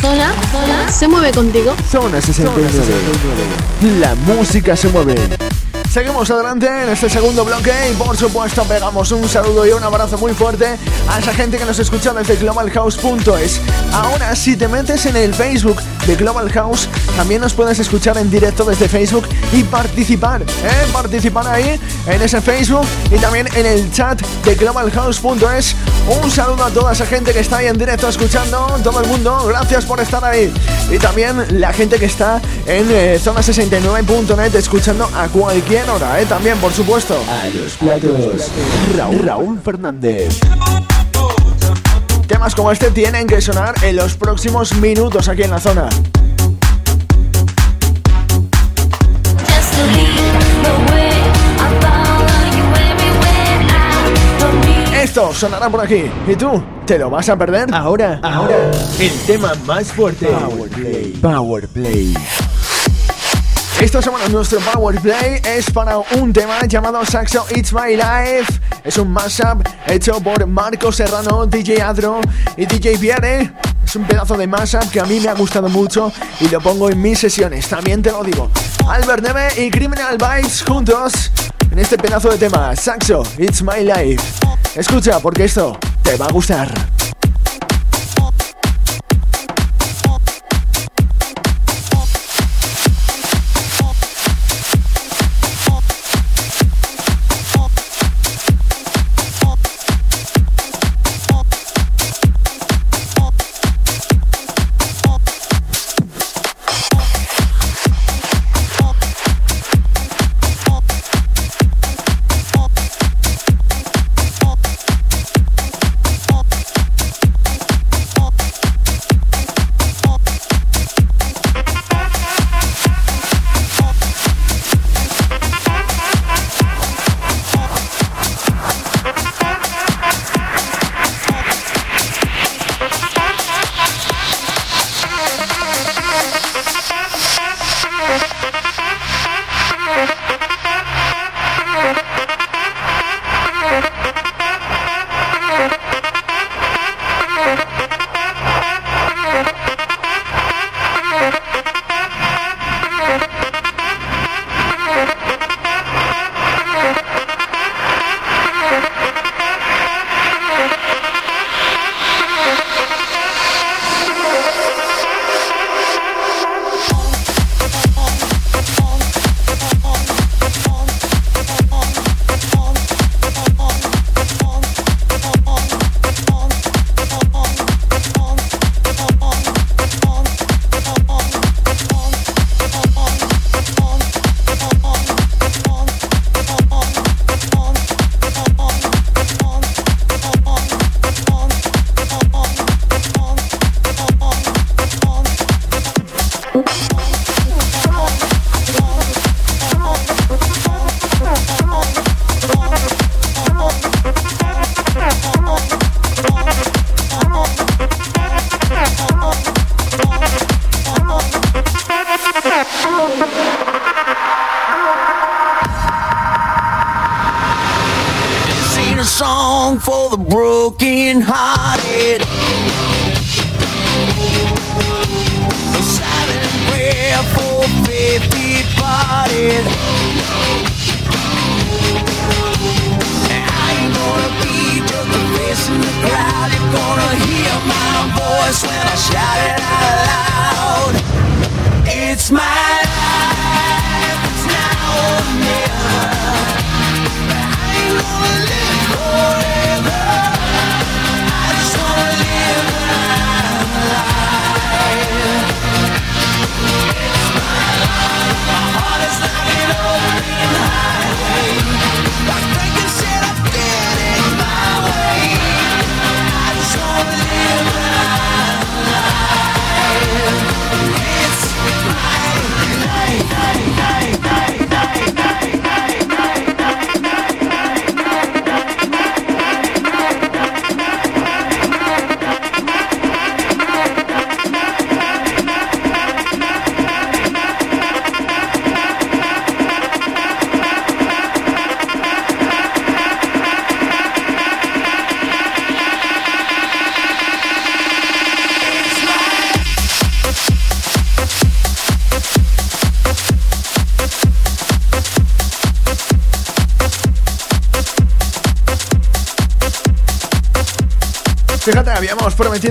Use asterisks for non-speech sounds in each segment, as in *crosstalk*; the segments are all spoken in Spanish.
zona, zona se mueve contigo. Zona 69. La música se mueve. Seguimos adelante en este segundo bloque y por supuesto pegamos un saludo y un abrazo muy fuerte a esa gente que nos escucha desde globalhouse.es. Ahora si te metes en el Facebook de Global House, también nos puedes escuchar en directo desde Facebook y participar, ¿eh? Participar ahí en ese Facebook y también en el chat de globalhouse.es. Un saludo a toda esa gente que está ahí en directo escuchando, todo el mundo, gracias por estar ahí. Y también la gente que está en eh, zona69.net escuchando a cualquier hora, ¿eh? También, por supuesto. A los platos, Raúl, Raúl Fernández. Temas como este tienen que sonar en los próximos minutos aquí en la zona. Esto sonará por aquí. ¿Y tú? ¿Te lo vas a perder? Ahora, ahora, el tema más fuerte. Power Play. Esta semana nuestro Power Play es para un tema llamado Saxo It's My Life. Es un mashup hecho por Marco Serrano, DJ Adro y DJ Pierre. Es un pedazo de mashup que a mí me ha gustado mucho y lo pongo en mis sesiones, también te lo digo. Albert Neve y Criminal Vibes juntos en este pedazo de tema, Saxo It's My Life. Escucha porque esto te va a gustar.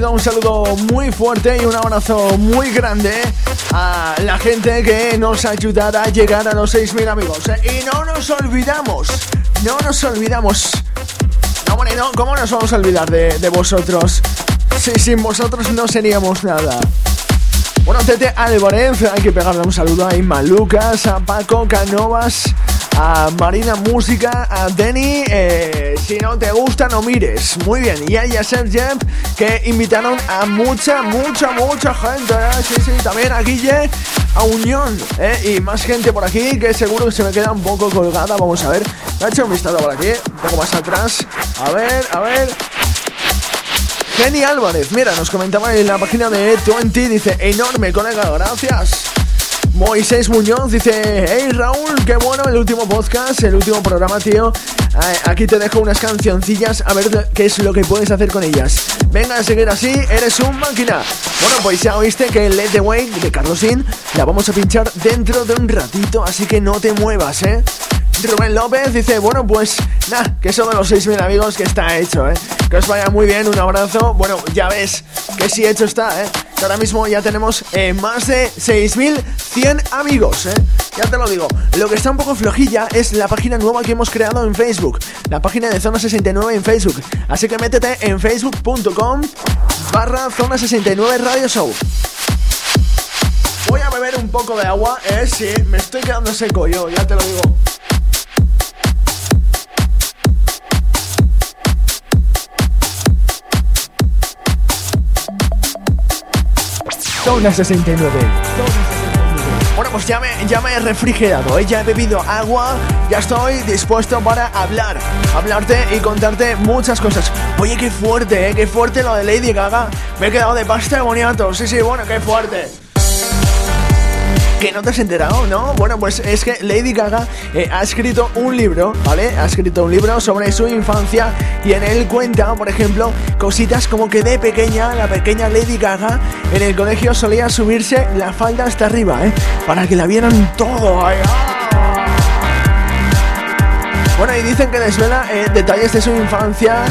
Un saludo muy fuerte y un abrazo muy grande a la gente que nos ayudará a llegar a los 6.000 amigos. Y no nos olvidamos, no nos olvidamos. No, bueno, ¿cómo nos vamos a olvidar de, vosotros? Si sin vosotros no seríamos nada. Bueno, Tete Álvarez, hay que pegarle un saludo a Inma Lucas, a Paco Canovas, a Marina Música, a Denny. Eh, si no te gusta, no mires. Muy bien. Y a Yasser Jeb, que invitaron a mucha, mucha, mucha gente. ¿eh? Sí, sí, también a Guille, a Unión. ¿eh? Y más gente por aquí que seguro que se me queda un poco colgada. Vamos a ver. Me ha hecho un vistazo por aquí, un poco más atrás. A ver, a ver. Jenny Álvarez, mira, nos comentaba en la página de 20, dice, enorme colega, gracias. Moisés Muñoz dice, hey Raúl, qué bueno el último podcast, el último programa, tío. Aquí te dejo unas cancioncillas, a ver qué es lo que puedes hacer con ellas. Venga a seguir así, eres un máquina. Bueno, pues ya oíste que Let the Way de Carlosín la vamos a pinchar dentro de un ratito, así que no te muevas, ¿eh? Rubén López dice, bueno, pues nada, que son de los 6.000 amigos que está hecho, ¿eh? Que os vaya muy bien, un abrazo. Bueno, ya ves que sí hecho está, ¿eh? Que ahora mismo ya tenemos eh, más de 6.100 amigos, ¿eh? Ya te lo digo. Lo que está un poco flojilla es la página nueva que hemos creado en Facebook. La página de Zona 69 en Facebook. Así que métete en facebook.com barra Zona 69 Radio Show. Voy a beber un poco de agua, eh, sí, me estoy quedando seco yo, ya te lo digo. Zona 69. Bueno, pues ya me, ya me he refrigerado, ¿eh? ya he bebido agua, ya estoy dispuesto para hablar, hablarte y contarte muchas cosas. Oye, qué fuerte, ¿eh? qué fuerte lo de Lady Gaga. Me he quedado de pasta de boniato, sí, sí, bueno, qué fuerte. ¿Que no te has enterado, no? Bueno, pues es que Lady Gaga eh, ha escrito un libro, ¿vale? Ha escrito un libro sobre su infancia y en él cuenta, por ejemplo, cositas como que de pequeña, la pequeña Lady Gaga en el colegio solía subirse la falda hasta arriba, ¿eh? Para que la vieran todo. ¡Ay, ah! Bueno, y dicen que desvela eh, detalles de su infancia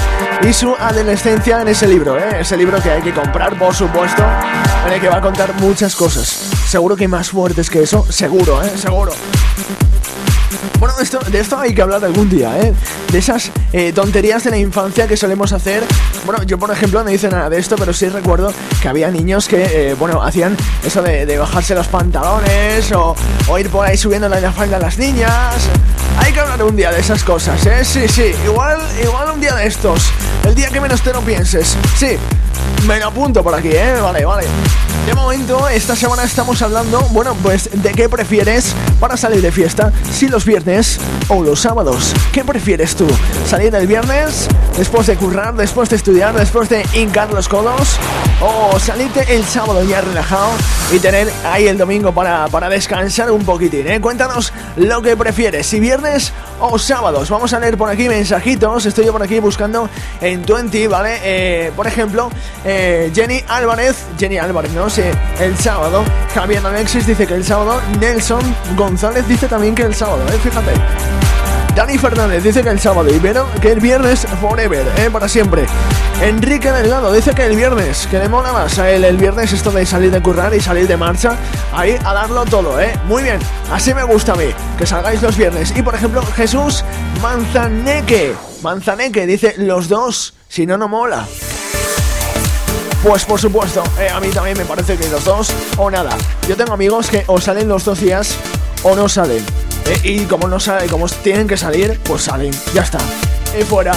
y su adolescencia en ese libro, ¿eh? Ese libro que hay que comprar, por supuesto, en el que va a contar muchas cosas. Seguro que hay más fuertes que eso, seguro, ¿eh? Seguro. Bueno, de esto, hay que hablar algún día, ¿eh? De esas eh, tonterías de la infancia que solemos hacer. Bueno, yo por ejemplo no hice nada de esto, pero sí recuerdo que había niños que, eh, bueno, hacían eso de, bajarse los pantalones o, o, ir por ahí subiendo la falda a las niñas. Hay que hablar un día de esas cosas, ¿eh? Sí, sí, igual, igual un día de estos. El día que menos te lo pienses. Sí, me lo apunto por aquí, ¿eh? Vale, vale. De momento, esta semana estamos hablando, bueno, pues de qué prefieres para salir de fiesta, si los viernes o los sábados. ¿Qué prefieres tú? ¿Salir el viernes, después de currar, después de estudiar, después de hincar los codos? ¿O salirte el sábado ya relajado y tener ahí el domingo para, para descansar un poquitín, eh? Cuéntanos lo que prefieres, si viernes o sábados. Vamos a leer por aquí mensajitos, estoy yo por aquí buscando en 20, ¿vale? Eh, por ejemplo, eh, Jenny Álvarez, Jenny Álvarez, no sé, el sábado. Javier Alexis dice que el sábado. Nelson González dice también que el sábado, ¿eh? Fíjate. Dani Fernández dice que el sábado y Vero que el viernes forever, ¿eh? para siempre. Enrique Delgado dice que el viernes, que le mola más a él el viernes esto de salir de currar y salir de marcha, ahí a darlo todo, ¿eh? Muy bien, así me gusta a mí, que salgáis los viernes. Y por ejemplo, Jesús Manzaneque, Manzaneque dice los dos, si no, no mola. Pues por supuesto, eh, a mí también me parece que los dos o nada. Yo tengo amigos que o salen los dos días o no salen. Eh, y como no salen, como tienen que salir, pues salen. Ya está. Y fuera.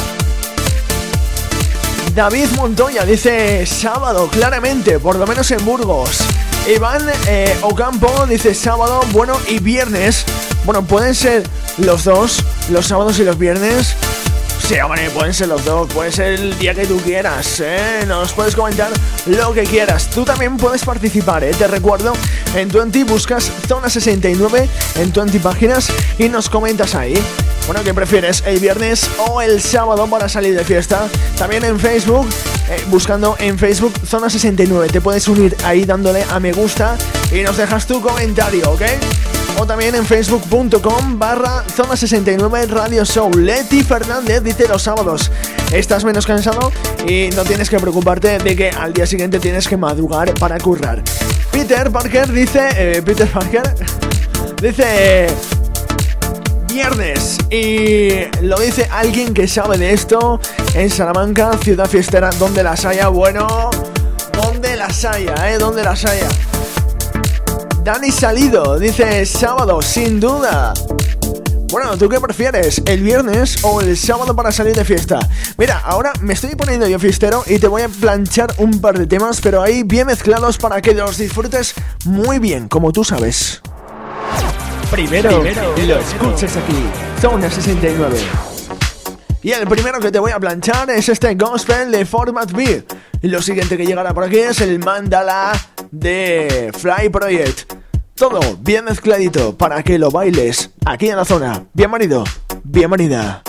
David Montoya dice sábado, claramente, por lo menos en Burgos. Iván eh, Ocampo dice sábado, bueno, y viernes. Bueno, pueden ser los dos, los sábados y los viernes. Sí, hombre, pueden ser los dos, puede ser el día que tú quieras, ¿eh? Nos puedes comentar lo que quieras. Tú también puedes participar, ¿eh? Te recuerdo, en 20 buscas Zona 69 en 20 páginas y nos comentas ahí. Bueno, ¿qué prefieres? ¿El viernes o el sábado para salir de fiesta? También en Facebook, eh, buscando en Facebook Zona 69. Te puedes unir ahí dándole a me gusta y nos dejas tu comentario, ¿ok? O también en facebook.com barra zona 69 radio show. Leti Fernández dice los sábados, estás menos cansado y no tienes que preocuparte de que al día siguiente tienes que madrugar para currar. Peter Parker dice, eh, Peter Parker *laughs* dice viernes y lo dice alguien que sabe de esto en Salamanca, ciudad fiestera, donde las haya, bueno, donde las haya, eh, donde las haya. Dani Salido dice sábado, sin duda. Bueno, ¿tú qué prefieres? ¿El viernes o el sábado para salir de fiesta? Mira, ahora me estoy poniendo yo fiestero y te voy a planchar un par de temas, pero ahí bien mezclados para que los disfrutes muy bien, como tú sabes. Primero, Primero lo escuchas aquí, Zona 69. Y el primero que te voy a planchar es este gospel de Format B. Y lo siguiente que llegará por aquí es el mandala de Fly Project. Todo bien mezcladito para que lo bailes aquí en la zona. Bienvenido, bienvenida.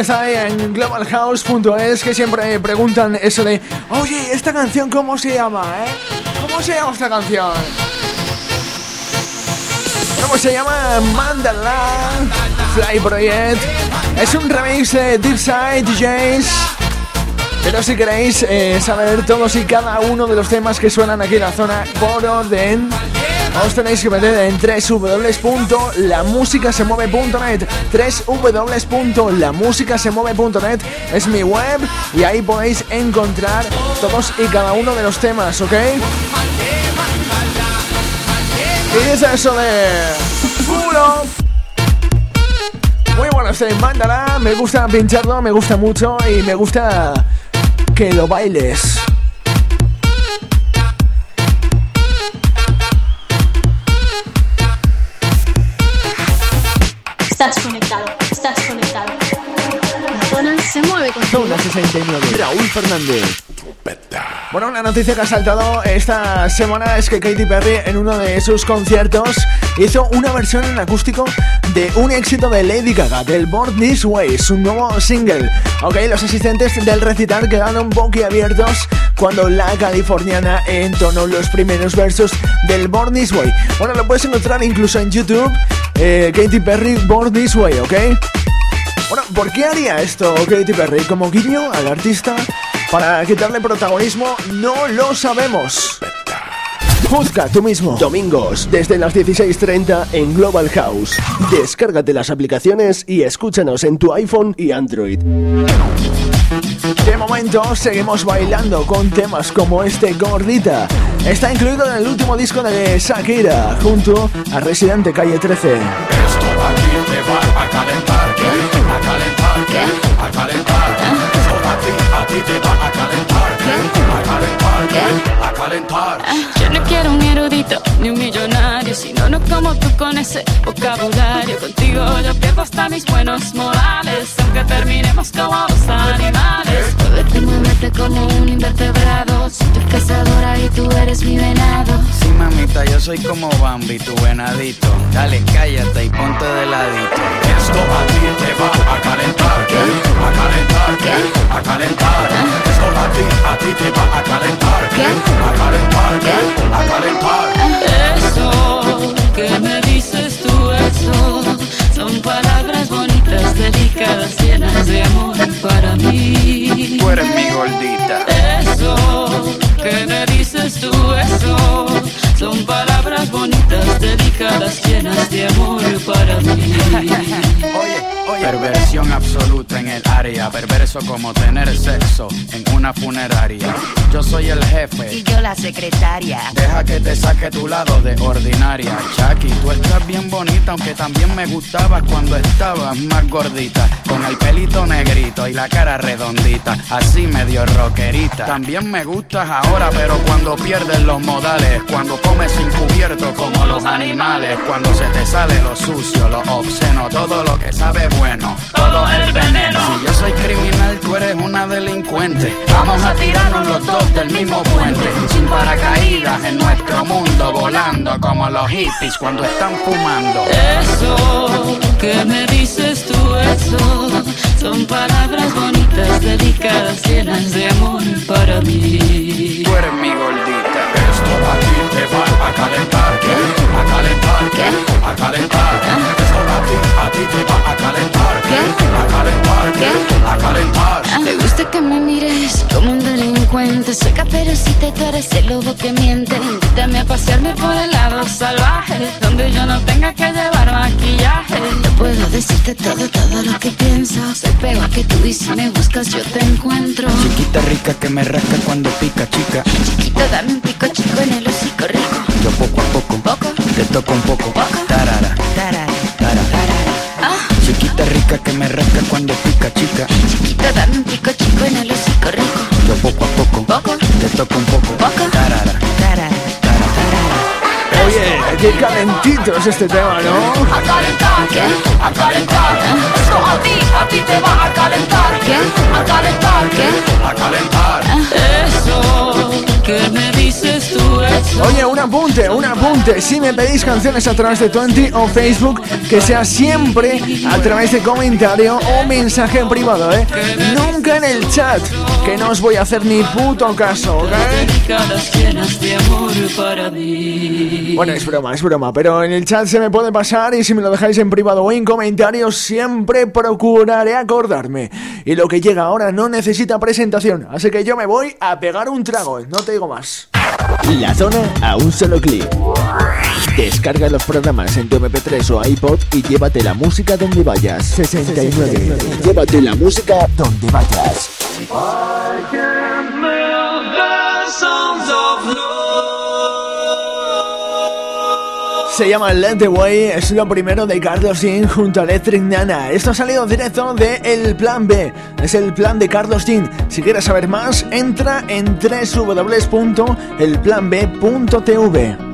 Está ahí en globalhouse.es que siempre preguntan eso de, oye, ¿esta canción cómo se llama, eh? ¿Cómo se llama esta canción? ¿Cómo se llama? Mandala Fly Project. Es un remix de Deep Side DJs. Pero si queréis eh, saber todos y cada uno de los temas que suenan aquí en la zona por orden, os tenéis que meter en www.lamusicasemueve.net www.lamusicasemueve.net es mi web y ahí podéis encontrar todos y cada uno de los temas, ¿ok? Y es eso de... ¡Puro! Muy bueno este Mandala, me gusta pincharlo, me gusta mucho y me gusta que lo bailes. Estás conectado, estás conectado. La zona se mueve con Zona 69. Raúl Fernández. Bueno, una noticia que ha saltado esta semana es que Katy Perry en uno de sus conciertos hizo una versión en acústico de un éxito de Lady Gaga, del Born This Way, su nuevo single. Ok, los asistentes del recital quedaron boquiabiertos cuando la californiana entonó los primeros versos del Born This Way. Bueno, lo puedes encontrar incluso en YouTube, eh, Katy Perry Born This Way, ¿ok? Bueno, ¿por qué haría esto Katy Perry? ¿Como guiño al artista? ¿Para quitarle protagonismo? No lo sabemos. Juzga tú mismo. Domingos, desde las 16.30 en Global House. Descárgate las aplicaciones y escúchanos en tu iPhone y Android. De momento seguimos bailando con temas como este Gordita. Está incluido en el último disco de Shakira junto a Residente Calle 13. Esto aquí te va a calentar, a calentar, a calentar. Esto a ti, a ti te va a calentar, a calentar, a calentar. Yo no quiero un erudito ni un millonario, sino no como tú con ese vocabulario. Contigo yo pierdo hasta mis buenos modales, aunque terminemos como dos animales. Muévete, muévete como un invertebrado. Soy tu cazadora y tú eres mi venado. Sí, mamita, yo soy como Bambi, tu venadito. Dale, cállate y ponte de ladito. Esto a ti te va Perversión absoluta en el área. Perverso como tener sexo en una funeraria. Yo soy el jefe. Y yo la secretaria. Deja que te saque tu lado de ordinaria. Chucky, tú estás bien bonita, aunque también me gustabas cuando estabas más gordita. El pelito negrito y la cara redondita, así medio rockerita. También me gustas ahora, pero cuando pierdes los modales. Cuando comes sin cubierto como los animales. Cuando se te sale lo sucio, lo obsceno, todo lo que sabe bueno. Todo el veneno. Si yo soy criminal, tú eres una delincuente. Vamos a tirarnos los dos del mismo puente. Sin paracaídas en nuestro mundo, volando como los hippies cuando están fumando. Eso que me dices tú, eso son palabras bonitas, delicadas, llenas de amor para mí. Tú eres mi gordita. Esto a ti te va a calentar, a calentar, a calentar. Esto a ti, a ti te va a calentar. Me gusta que me mires como un delincuente Seca pero si te tú eres el lobo que miente Invítame a pasearme por el lado salvaje Donde yo no tenga que llevar maquillaje Yo puedo decirte todo, todo lo que pienso Soy peor que tú y si me buscas yo te encuentro Chiquita rica que me rasca cuando pica, chica. Chiquito dame un pico chico en el hocico rico Yo poco a poco, Poco. te toco un poco. Poco. Tarara, Tarara, tarara. Chiquita rica que me rasca cuando pica, chica. chiquito dame un pico chico en el hocico rico Yo poco a poco, Poco. te toco un poco. Poco. Tarara, Tarara, tarara. Oye, qué calentito es este tema, ¿no? A calentar, a calentar. Esto a ti, a ti te va a calentar, a calentar, a calentar. Eso que me dices tú, Oye, un apunte, un apunte. Si me pedís canciones a través de Twenty o Facebook, que sea siempre a través de comentario o mensaje privado, ¿eh? Nunca en el chat, que no os voy a hacer ni puto caso, ¿ok? Bueno, es broma, es broma, pero en el chat se me puede pasar y si me lo dejáis en privado o en comentarios, siempre procuraré acordarme. Y lo que llega ahora no necesita presentación, así que yo me voy a pegar un trago, no te digo más. La zona a un solo clic. Descarga los programas en tu MP3 o iPod y llévate la música donde vayas. 69. Llévate la música donde vayas. Se llama Let the Way, es lo primero de Carlos Jean junto a Electric Nana. Esto ha salido directo de El Plan B, es el plan de Carlos Jean. Si quieres saber más, entra en www.elplanb.tv.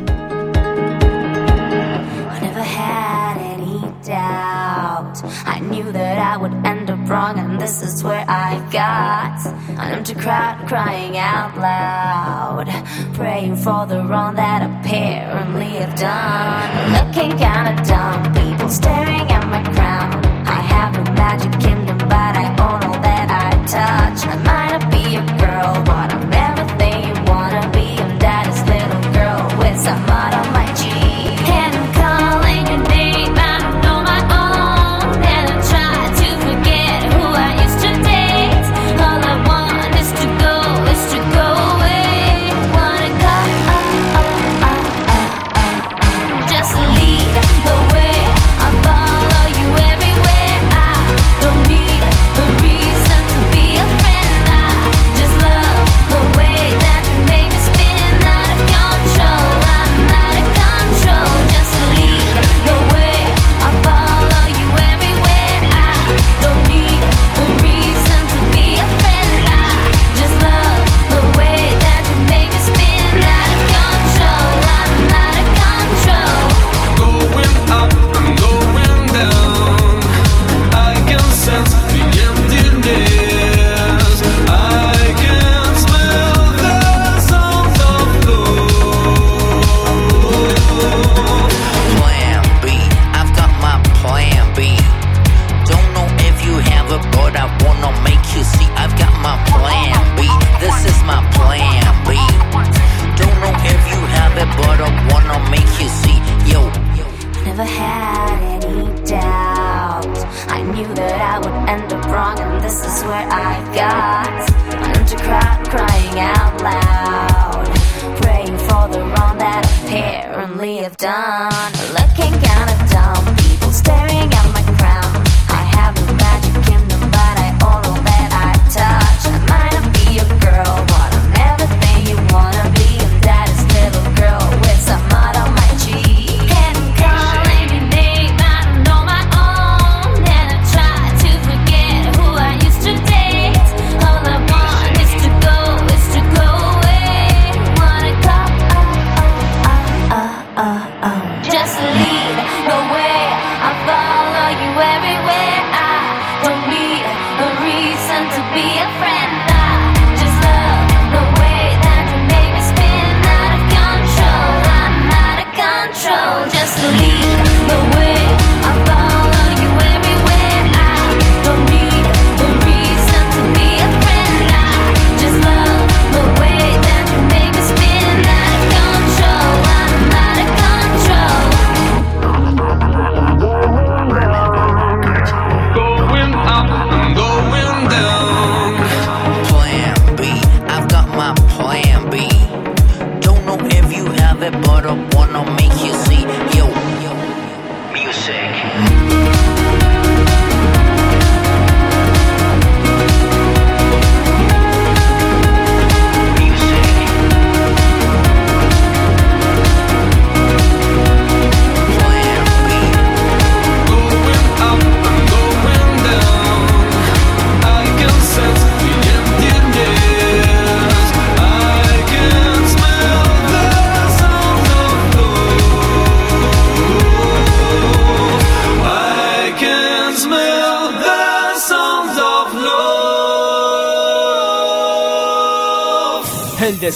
wrong, and this is where I got an empty crowd crying out loud, praying for the wrong that apparently I've done. Looking kinda dumb, people staring at my crown. I have a magic kingdom, but I own all that I touch. I might not be a girl, but I'm everything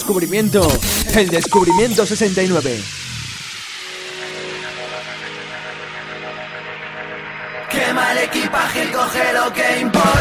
descubrimiento, el descubrimiento 69. Quema el equipaje y coge lo que importa.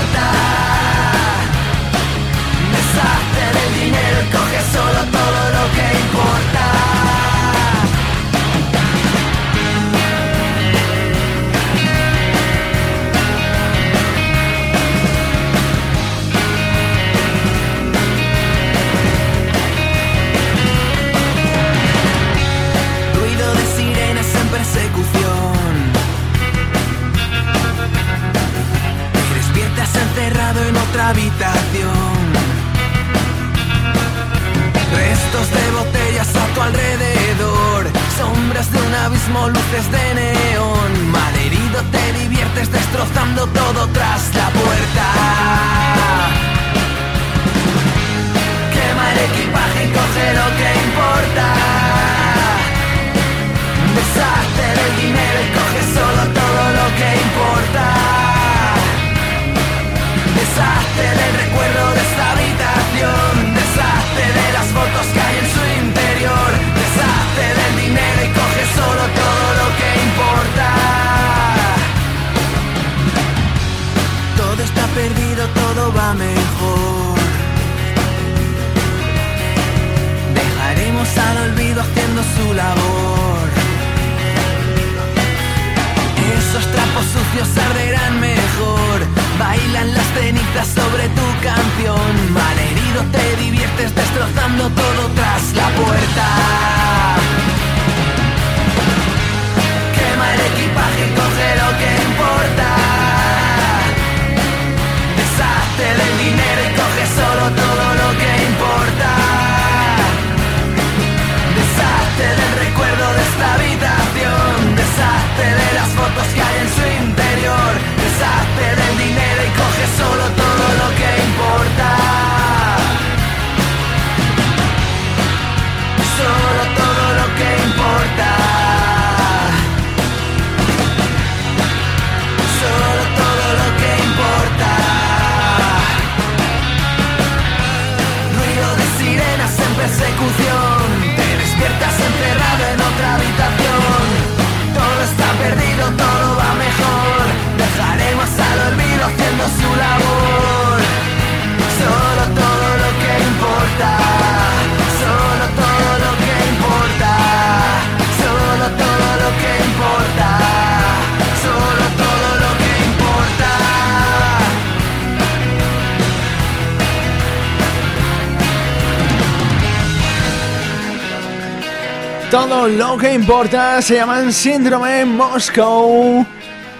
Lo que importa se llaman Síndrome Moscow.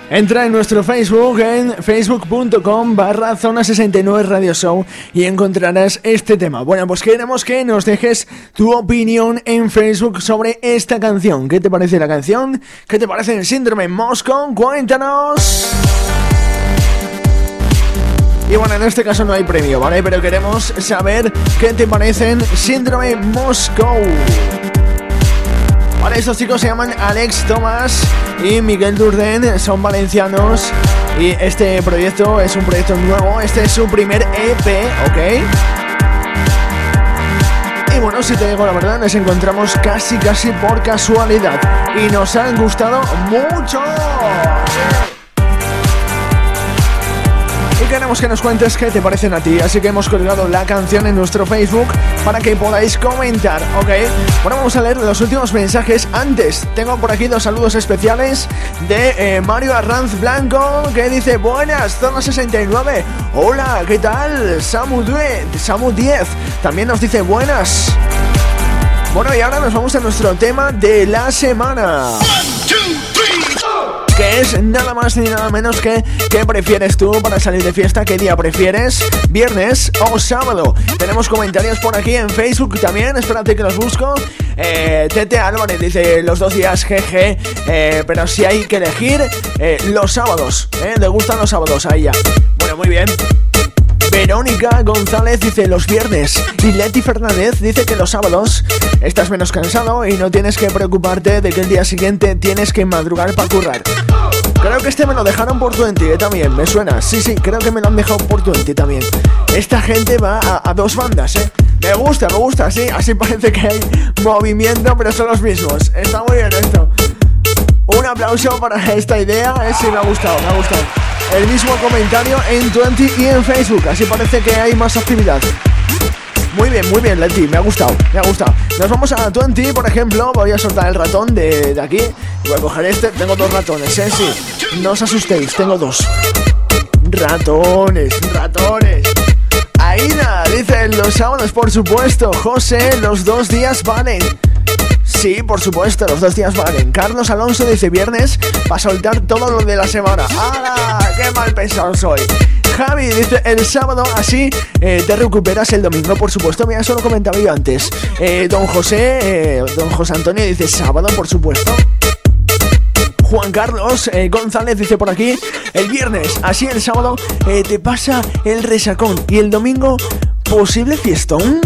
Entra en nuestro Facebook en facebook.com barra zona 69 radio show y encontrarás este tema. Bueno, pues queremos que nos dejes tu opinión en Facebook sobre esta canción. ¿Qué te parece la canción? ¿Qué te parece el síndrome Moscow? Cuéntanos. Y bueno, en este caso no hay premio, ¿vale? Pero queremos saber qué te parecen Síndrome Moscow. Vale, estos chicos se llaman Alex Thomas y Miguel Durden, son valencianos. Y este proyecto es un proyecto nuevo, este es su primer EP, ¿ok? Y bueno, si te digo la verdad, nos encontramos casi casi por casualidad. Y nos han gustado mucho queremos que nos cuentes qué te parecen a ti, así que hemos colgado la canción en nuestro Facebook para que podáis comentar, ¿ok? Bueno, vamos a leer los últimos mensajes. Antes, tengo por aquí dos saludos especiales de eh, Mario Arranz Blanco, que dice, buenas, zona 69. Hola, ¿qué tal? Samu 10, Samu 10, también nos dice buenas. Bueno, y ahora nos vamos a nuestro tema de la semana que es nada más ni nada menos que ¿qué prefieres tú para salir de fiesta? ¿Qué día prefieres? ¿Viernes o sábado? Tenemos comentarios por aquí en Facebook también, espérate que los busco. Eh, Tete Álvarez dice los dos días, jeje, eh, pero si hay que elegir, eh, los sábados, ¿eh? ¿Le gustan los sábados? Ahí ya. Bueno, muy bien. Verónica González dice los viernes. Y Leti Fernández dice que los sábados estás menos cansado y no tienes que preocuparte de que el día siguiente tienes que madrugar para currar. Creo que este me lo dejaron por 20 eh, también, me suena. Sí, sí, creo que me lo han dejado por 20 también. Esta gente va a, a dos bandas, ¿eh? Me gusta, me gusta, sí. Así parece que hay movimiento, pero son los mismos. Está muy bien esto. Un aplauso para esta idea, eh, sí, me ha gustado, me ha gustado. El mismo comentario en 20 y en Facebook, así parece que hay más actividad. Muy bien, muy bien, Leti, me ha gustado, me ha gustado. Nos vamos a 20, por ejemplo, voy a soltar el ratón de, de aquí. Voy a coger este, tengo dos ratones, ¿eh? Sí, no os asustéis, tengo dos. Ratones, ratones. Aida, dice los sábados, por supuesto. José, los dos días valen. Sí, por supuesto, los dos días valen. Carlos Alonso dice viernes para soltar todo lo de la semana. ¡Hala! ¡Qué mal pensado soy! Javi dice el sábado así eh, te recuperas el domingo, por supuesto. Mira, eso lo comentaba yo antes. Eh, don José, eh, don José Antonio dice sábado, por supuesto. Juan Carlos González dice por aquí, el viernes, así el sábado te pasa el resacón y el domingo posible fiestón.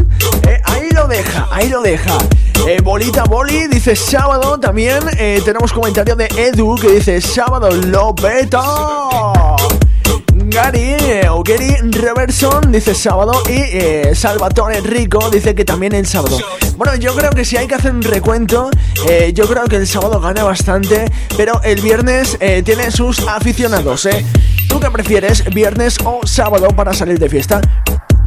Deja, ahí lo deja. Eh, Bolita Boli dice sábado también. eh, tenemos comentario de Edu que dice sábado lo peto. Gary eh, o Gary Reverson dice sábado y Salvatore Rico dice que también el sábado. Bueno, yo creo que si hay que hacer un recuento, yo creo que el sábado gana bastante, pero el viernes tiene sus aficionados, ¿eh? ¿Tú qué prefieres, viernes o sábado para salir de fiesta?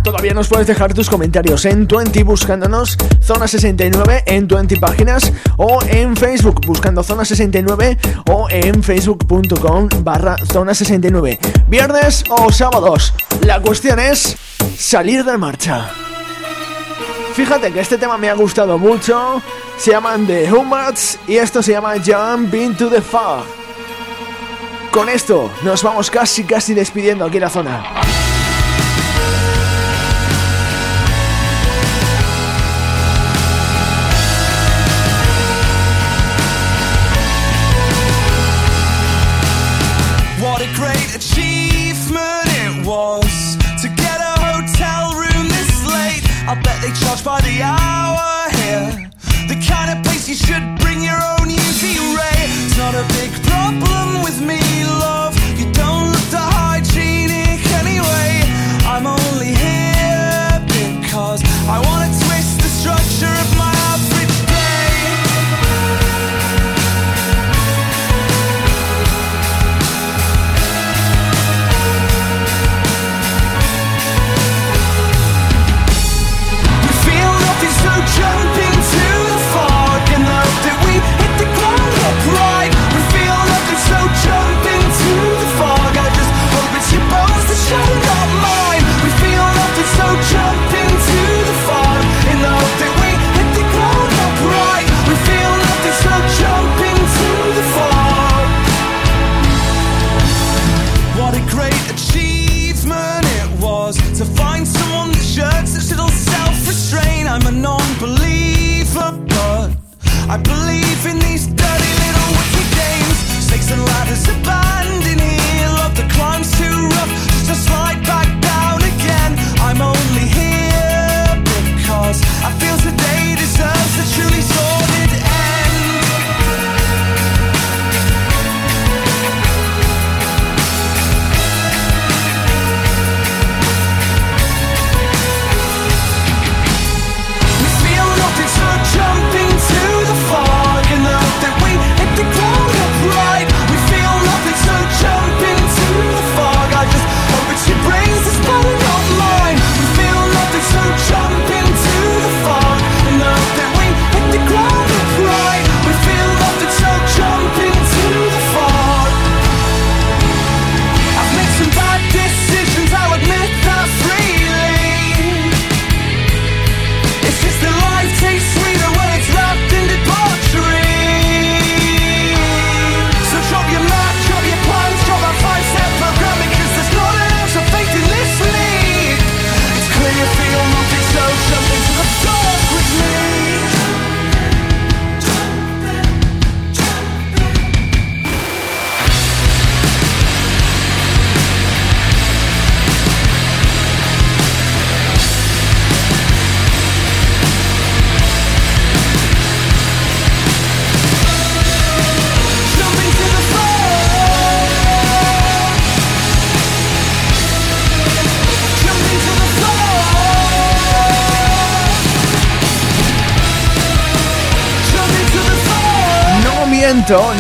Todavía nos puedes dejar tus comentarios en 20 buscándonos Zona 69 en 20 páginas o en Facebook buscando Zona 69 o en facebook.com barra Zona 69. Viernes o sábados. La cuestión es salir de marcha. Fíjate que este tema me ha gustado mucho. Se llaman The Humans y esto se llama Jump into the Fog. Con esto nos vamos casi casi despidiendo aquí la zona. A big problem with me,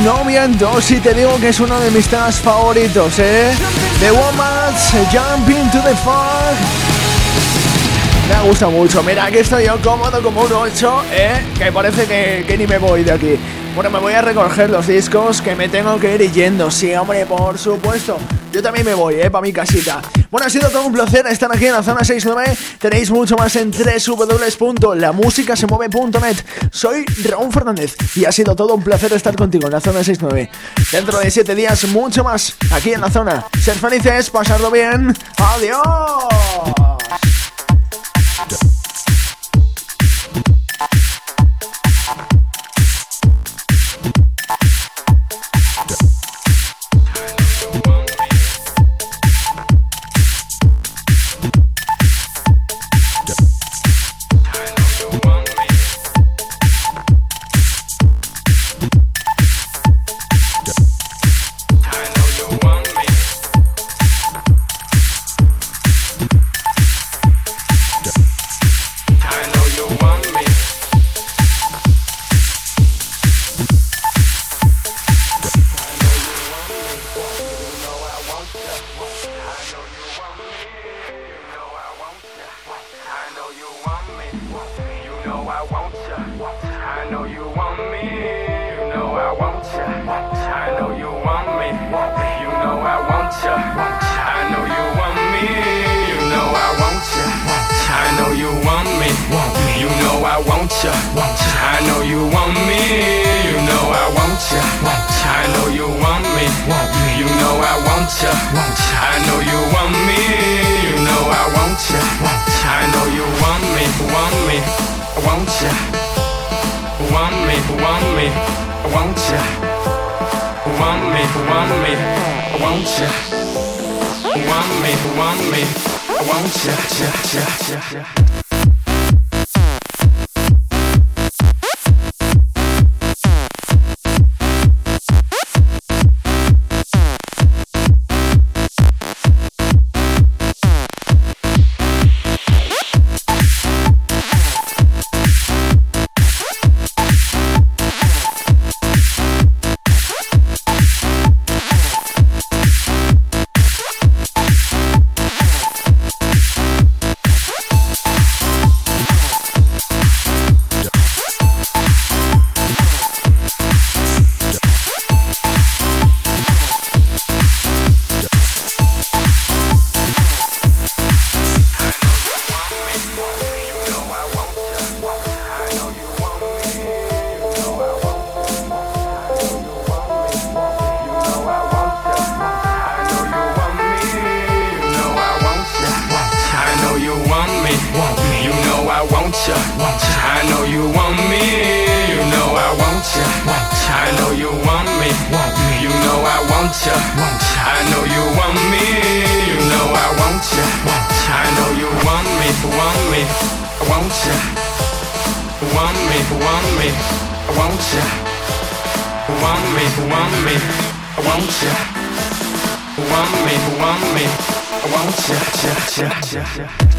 no miento si te digo que es uno de mis temas favoritos, ¿eh? The Woman's Jumping to the Fog. Me gusta mucho. Mira, aquí estoy yo cómodo como un 8, ¿eh? Que parece que, que ni me voy de aquí. Bueno, me voy a recoger los discos que me tengo que ir yendo. Sí, hombre, por supuesto. Yo también me voy, eh, para mi casita. Bueno, ha sido todo un placer estar aquí en la zona 69. Tenéis mucho más en www.lamusicasemueve.net. Soy Raúl Fernández y ha sido todo un placer estar contigo en la zona 69. Dentro de 7 días, mucho más aquí en la zona. Ser felices, pasarlo bien. ¡Adiós! want ya, want ya. I know you want me, want me, want ya. Want me, want me, want ya. Want me, want me, want ya. Want me, want me, want ya, ya, ya, ya. want ya. I know you want me, you know I want ya. I know you want me, want me, want ya. Want me, want me, want ya. Want me, want me, want ya. Want me, want me, want ya, ya, ya, ya.